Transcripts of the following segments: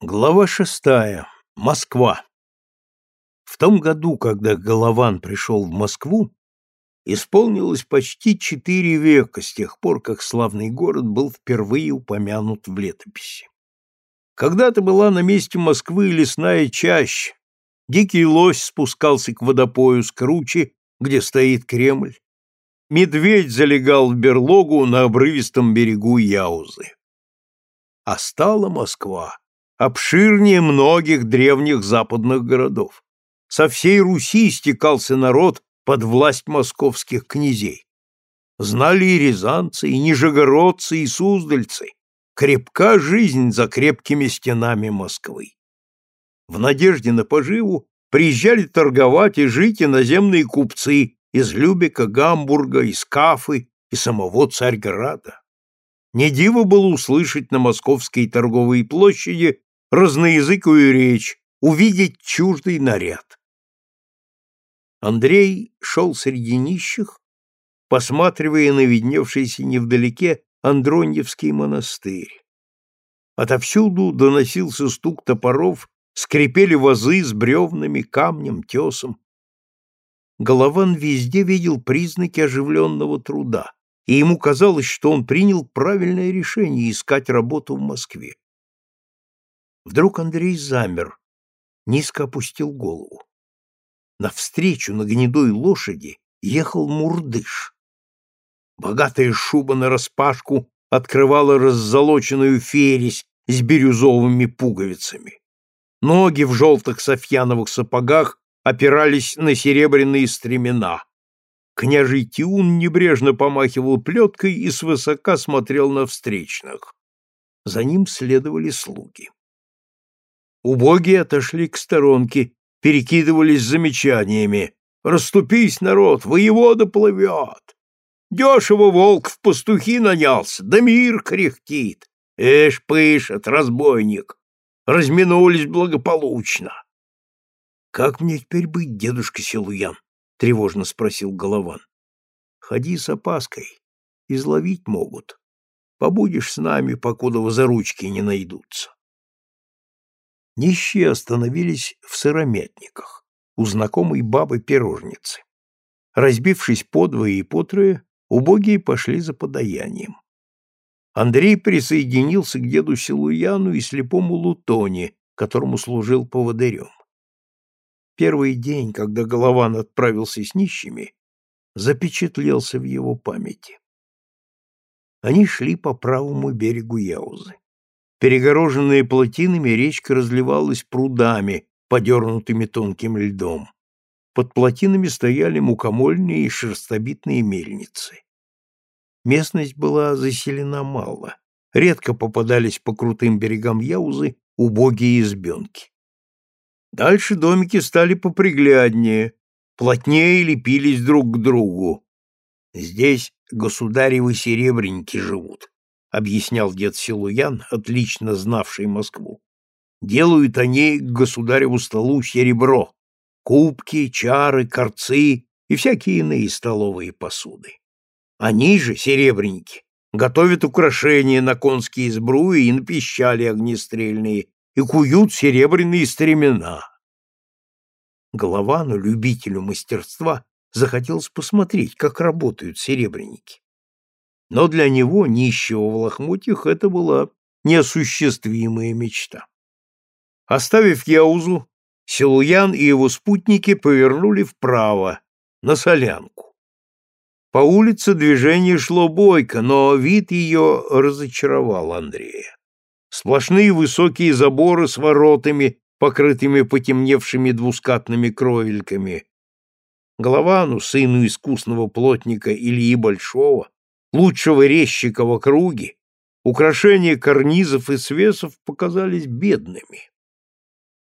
Глава шестая. Москва. В том году, когда Голован пришел в Москву, исполнилось почти четыре века с тех пор, как славный город был впервые упомянут в летописи. Когда-то была на месте Москвы лесная чаща, дикий лось спускался к водопою с круче, где стоит Кремль, медведь залегал в берлогу на обрывистом берегу Яузы. А стала Москва обширнее многих древних западных городов. Со всей Руси стекался народ под власть московских князей. Знали и рязанцы, и нижегородцы, и суздальцы. Крепка жизнь за крепкими стенами Москвы. В надежде на поживу приезжали торговать и жить иноземные купцы из Любека, Гамбурга, из Кафы и самого Царьграда. Не диво было услышать на московской торговой площади разноязыкую речь, увидеть чуждый наряд. Андрей шел среди нищих, посматривая на видневшийся невдалеке Андроньевский монастырь. Отовсюду доносился стук топоров, скрипели вазы с бревнами, камнем, тесом. Голован везде видел признаки оживленного труда, и ему казалось, что он принял правильное решение искать работу в Москве. Вдруг Андрей замер, низко опустил голову. Навстречу на гнедой лошади ехал мурдыш. Богатая шуба нараспашку открывала раззолоченную фересь с бирюзовыми пуговицами. Ноги в желтых софьяновых сапогах опирались на серебряные стремена. Княжий Тиун небрежно помахивал плеткой и свысока смотрел на встречных. За ним следовали слуги. Убогие отошли к сторонке, перекидывались замечаниями. «Раступись, народ, воевода плывет! Дешево волк в пастухи нанялся, да мир кряхтит! Эш, пышет, разбойник! Разминулись благополучно!» «Как мне теперь быть, дедушка Силуян?» — тревожно спросил Голован. «Ходи с опаской, изловить могут. Побудешь с нами, покуда возоручки не найдутся». Нищие остановились в сыромятниках у знакомой бабы-пирожницы. Разбившись подвое и потрое, убогие пошли за подаянием. Андрей присоединился к деду Силуяну и слепому Лутоне, которому служил поводырем. Первый день, когда Голован отправился с нищими, запечатлелся в его памяти. Они шли по правому берегу Яузы. Перегороженная плотинами, речка разливалась прудами, подернутыми тонким льдом. Под плотинами стояли мукомольные и шерстобитные мельницы. Местность была заселена мало. Редко попадались по крутым берегам Яузы убогие избенки. Дальше домики стали попригляднее, плотнее лепились друг к другу. Здесь государевы серебряники живут, — объяснял дед Силуян, отлично знавший Москву. «Делают они к государеву столу серебро, кубки, чары, корцы и всякие иные столовые посуды. Они же, серебряники, готовят украшения на конские сбруи и на пищали огнестрельные и куют серебряные стремена». Головану, любителю мастерства, захотелось посмотреть, как работают серебряники но для него, нищего в лохмотьях, это была неосуществимая мечта. Оставив Яузу, Силуян и его спутники повернули вправо, на солянку. По улице движение шло бойко, но вид ее разочаровал Андрея. Сплошные высокие заборы с воротами, покрытыми потемневшими двускатными кровельками. Головану, сыну искусного плотника Ильи Большого, лучшего резчика в округе, украшения карнизов и свесов показались бедными.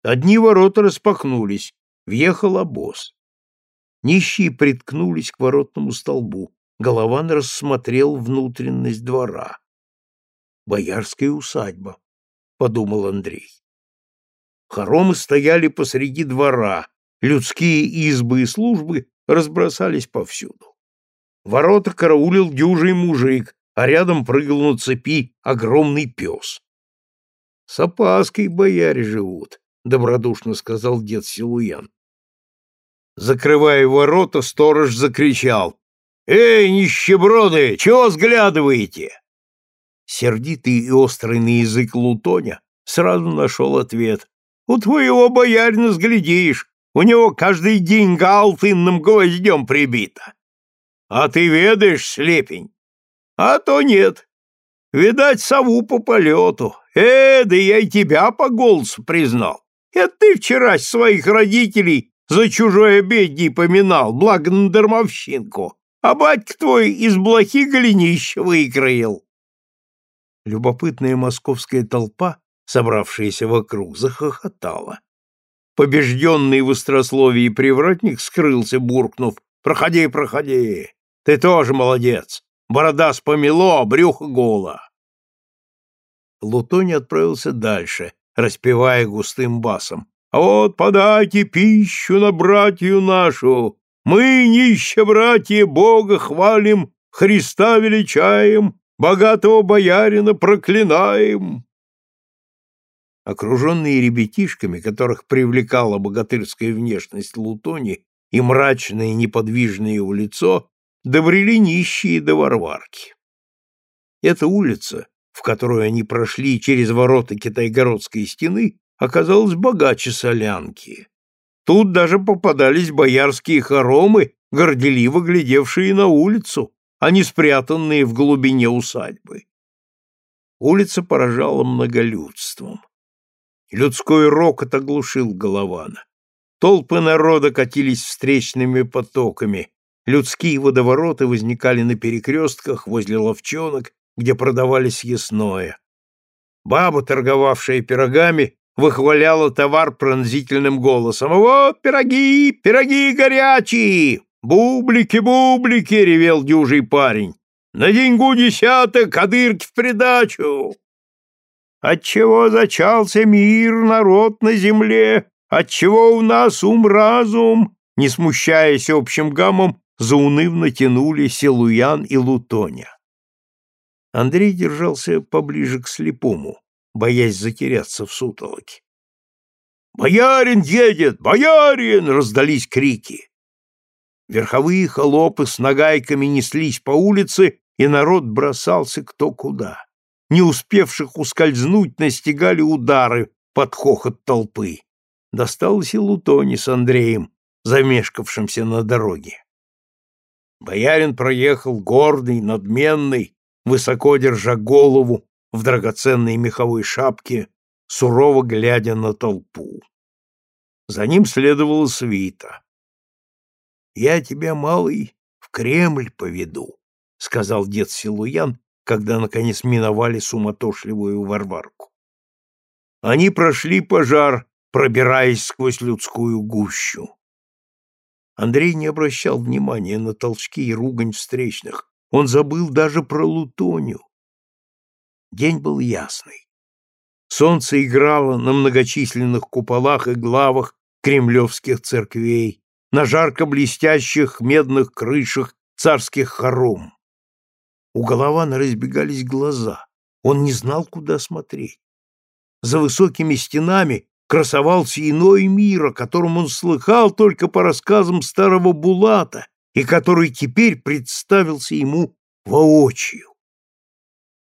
Одни ворота распахнулись, въехал обоз. Нищие приткнулись к воротному столбу. Голован рассмотрел внутренность двора. «Боярская усадьба», — подумал Андрей. Хоромы стояли посреди двора, людские избы и службы разбросались повсюду. Ворота караулил дюжий мужик, а рядом прыгал на цепи огромный пес. С опаской бояре живут, добродушно сказал дед Силуян. Закрывая ворота, сторож закричал. «Эй, нищеброды, чего взглядываете?» Сердитый и острый на язык Лутоня сразу нашел ответ. «У твоего боярина сглядишь, у него каждый день алтынным гвоздем прибито. А ты ведаешь, слепень? А то нет. Видать, сову по полету. Э, да я и тебя по голосу признал. Это ты вчера своих родителей за чужой обедней поминал, благо на дармовщинку, а батька твой из блохи голенища выкроил. Любопытная московская толпа, собравшаяся вокруг, захохотала. Побежденный в острословии привратник скрылся, буркнув «Проходи, проходи! Ты тоже молодец! Борода с помело, брюхо голо!» Лутони отправился дальше, распевая густым басом. «А вот подайте пищу на братью нашу! Мы, нищие братья, Бога хвалим, Христа величаем, богатого боярина проклинаем!» Окруженные ребятишками, которых привлекала богатырская внешность Лутони и мрачное неподвижное его лицо, добрели нищие до Варварки. Эта улица, в которую они прошли через ворота Китайгородской стены, оказалась богаче солянки. Тут даже попадались боярские хоромы, горделиво глядевшие на улицу, а не спрятанные в глубине усадьбы. Улица поражала многолюдством. Людской рокот оглушил Голована. Толпы народа катились встречными потоками, людские водовороты возникали на перекрестках возле ловчонок где продавались ясное. Баба, торговавшая пирогами, выхваляла товар пронзительным голосом. «Вот пироги, пироги горячие! Бублики, бублики!» — ревел дюжий парень. «На деньгу десяток, а дырки в придачу!» Отчего зачался мир, народ на земле? Отчего у нас ум-разум? Не смущаясь общим гамом, заунывно тянули Силуян и Лутоня. Андрей держался поближе к слепому, боясь затеряться в сутолоке. «Боярин едет! Боярин!» — раздались крики. Верховые холопы с нагайками неслись по улице, и народ бросался кто куда. Не успевших ускользнуть, настигали удары под хохот толпы. Досталось и Лутоне с Андреем, замешкавшимся на дороге. Боярин проехал гордый, надменный, высоко держа голову в драгоценной меховой шапке, сурово глядя на толпу. За ним следовала свита. «Я тебя, малый, в Кремль поведу», — сказал дед Силуян, когда, наконец, миновали суматошливую Варварку. Они прошли пожар, пробираясь сквозь людскую гущу. Андрей не обращал внимания на толчки и ругань встречных, он забыл даже про Лутонию. День был ясный. Солнце играло на многочисленных куполах и главах кремлевских церквей, на жарко блестящих медных крышах царских хором. У Голована разбегались глаза. Он не знал, куда смотреть. За высокими стенами красовался иной мир, о котором он слыхал только по рассказам старого Булата и который теперь представился ему воочию.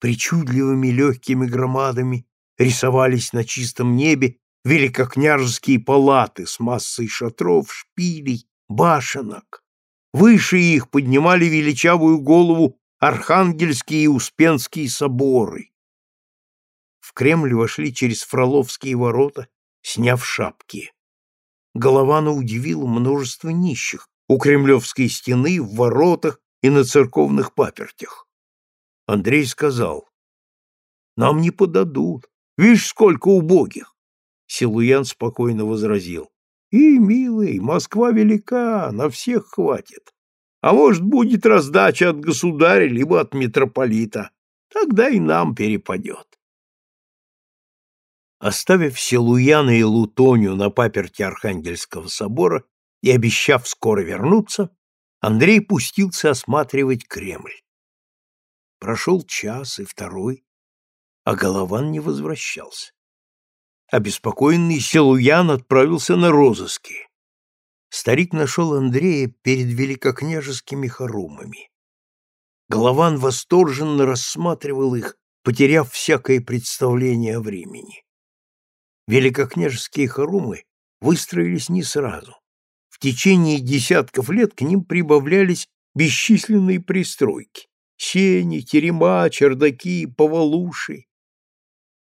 Причудливыми легкими громадами рисовались на чистом небе великокняжеские палаты с массой шатров, шпилей, башенок. Выше их поднимали величавую голову Архангельские и Успенские соборы. В Кремль вошли через Фроловские ворота, сняв шапки. Голована удивила множество нищих, у Кремлевской стены, в воротах и на церковных папертях. Андрей сказал, «Нам не подадут. Видишь, сколько убогих!» Силуян спокойно возразил, «И, милый, Москва велика, на всех хватит. А может, будет раздача от государя, либо от митрополита. Тогда и нам перепадет». Оставив Силуяна и Лутонию на паперти Архангельского собора, и, обещав скоро вернуться, Андрей пустился осматривать Кремль. Прошел час и второй, а Голован не возвращался. Обеспокоенный Силуян отправился на розыски. Старик нашел Андрея перед великокняжескими хорумами. Голован восторженно рассматривал их, потеряв всякое представление о времени. Великокняжеские хорумы выстроились не сразу. В течение десятков лет к ним прибавлялись бесчисленные пристройки — сени, терема, чердаки, повалуши.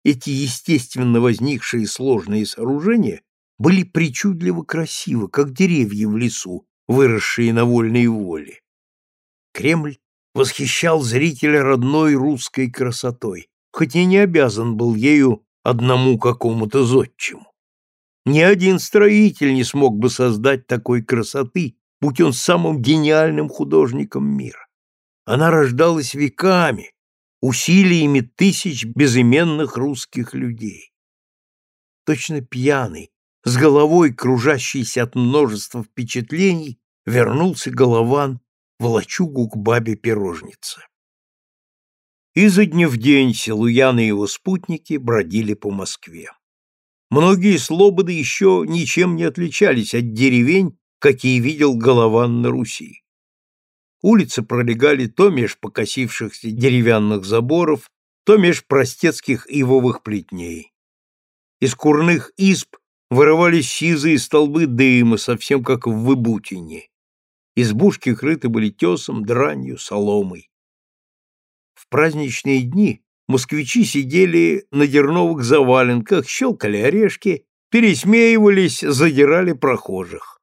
Эти естественно возникшие сложные сооружения были причудливо красивы, как деревья в лесу, выросшие на вольной воле. Кремль восхищал зрителя родной русской красотой, хоть и не обязан был ею одному какому-то зодчему. Ни один строитель не смог бы создать такой красоты, будь он самым гениальным художником мира. Она рождалась веками, усилиями тысяч безыменных русских людей. Точно пьяный, с головой кружащийся от множества впечатлений, вернулся Голован в лачугу к бабе-пирожнице. Изо дня в день Силуян и его спутники бродили по Москве. Многие слободы еще ничем не отличались от деревень, какие видел Голован на Руси. Улицы пролегали то меж покосившихся деревянных заборов, то меж простецких ивовых плетней. Из курных изб вырывались сизые столбы дыма, совсем как в Выбутине. Избушки крыты были тесом, дранью, соломой. В праздничные дни москвичи сидели на дерновых заваленках, щелкали орешки, пересмеивались, задирали прохожих.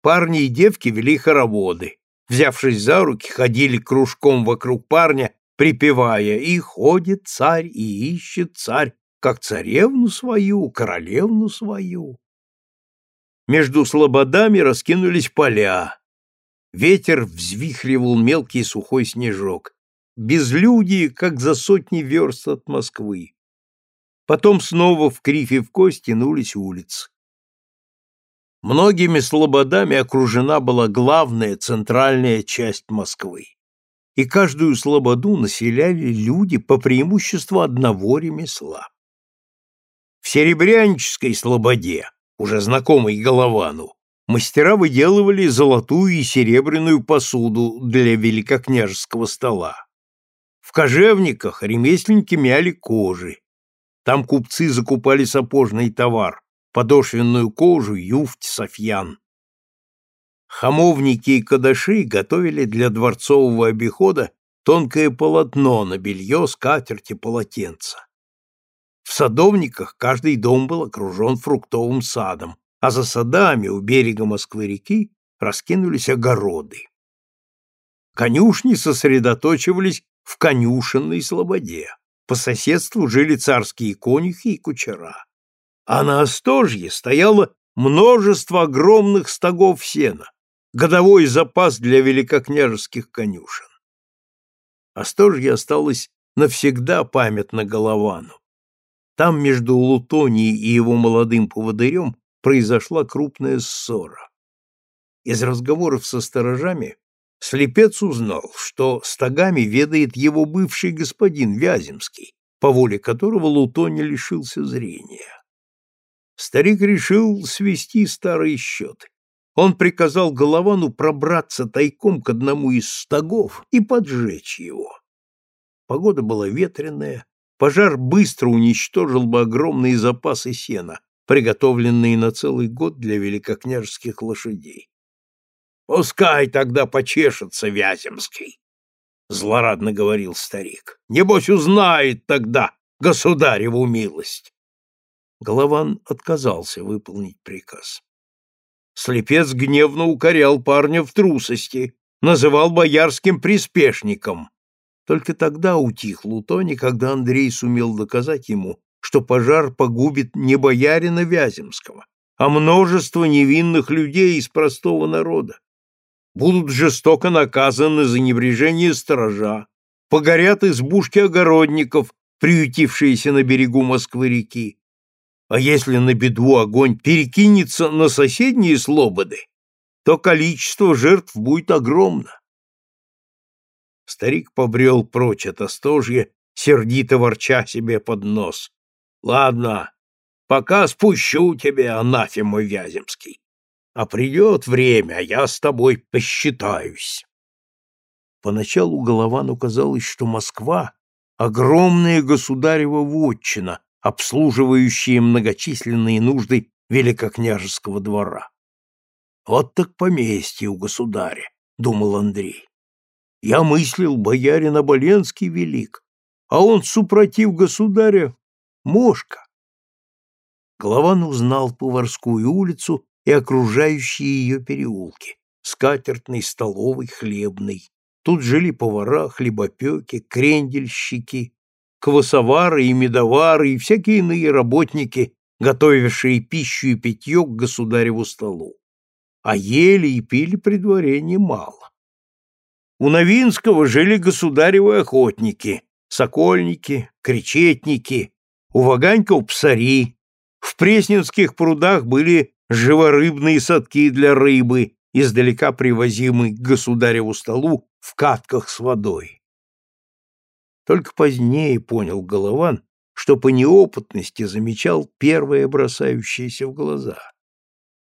Парни и девки вели хороводы взявшись за руки, ходили кружком вокруг парня, припевая «И ходит царь, и ищет царь, как царевну свою, королевну свою». Между слободами раскинулись поля. Ветер взвихривал мелкий сухой снежок. Безлюдие, как за сотни верст от Москвы. Потом снова в крифе в кость тянулись улицы. Многими слободами окружена была главная центральная часть Москвы. И каждую слободу населяли люди по преимуществу одного ремесла. В Серебрянической слободе, уже знакомой Головану, мастера выделывали золотую и серебряную посуду для великокняжеского стола. В кожевниках ремесленники мяли кожи. Там купцы закупали сапожный товар, подошвенную кожу, юфть, софьян. Хамовники и кадаши готовили для дворцового обихода тонкое полотно на белье, скатерть и полотенца. В садовниках каждый дом был окружен фруктовым садом, а за садами у берега Москвы-реки раскинулись огороды. Конюшни сосредоточивались в конюшенной слободе. По соседству жили царские конюхи и кучера а на остожье стояло множество огромных стогов сена, годовой запас для великокняжеских конюшен. Остожье осталось навсегда памятно Головану. Там между Лутонией и его молодым поводырем произошла крупная ссора. Из разговоров со сторожами слепец узнал, что стогами ведает его бывший господин Вяземский, по воле которого Лутоний лишился зрения. Старик решил свести старые счеты. Он приказал Головану пробраться тайком к одному из стогов и поджечь его. Погода была ветреная, пожар быстро уничтожил бы огромные запасы сена, приготовленные на целый год для великокняжеских лошадей. — Пускай тогда почешется Вяземский, — злорадно говорил старик. — Небось узнает тогда государеву милость. Голован отказался выполнить приказ. Слепец гневно укорял парня в трусости, называл боярским приспешником. Только тогда утих Лутони, когда Андрей сумел доказать ему, что пожар погубит не боярина Вяземского, а множество невинных людей из простого народа. Будут жестоко наказаны за небрежение сторожа, погорят избушки огородников, приютившиеся на берегу Москвы-реки, а если на беду огонь перекинется на соседние слободы, то количество жертв будет огромно. Старик побрел прочь от остожья, сердито ворча себе под нос. Ладно, пока спущу тебя, анафема Вяземский. А придет время, я с тобой посчитаюсь. Поначалу Головану казалось, что Москва — огромная государева вотчина, обслуживающая многочисленные нужды великокняжеского двора. Вот так поместье у государя, — думал Андрей. Я мыслил, боярин Оболенский велик, а он, супротив государя, мошка. Голован узнал Поварскую улицу и окружающие ее переулки, скатертный, столовый, хлебный. Тут жили повара, хлебопеки, крендельщики, квасовары и медовары и всякие иные работники, готовившие пищу и питье к государеву столу. А ели и пили при дворе немало. У Новинского жили государевы охотники, сокольники, кречетники, у Ваганькова псари, в Пресненских прудах были живорыбные садки для рыбы, издалека привозимые к государеву столу в катках с водой. Только позднее понял Голован, что по неопытности замечал первое бросающееся в глаза.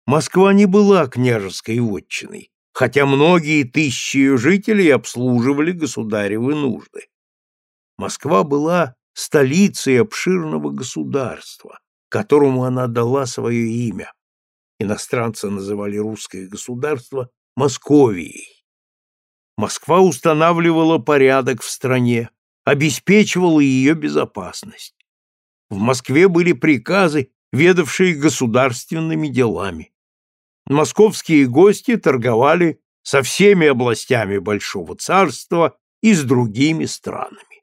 Москва не была княжеской вотчиной, хотя многие тысячи ее жителей обслуживали государевы нужды. Москва была столицей обширного государства, которому она дала свое имя. Иностранцы называли русское государство Московией. Москва устанавливала порядок в стране, обеспечивала ее безопасность. В Москве были приказы, ведавшие государственными делами московские гости торговали со всеми областями Большого царства и с другими странами.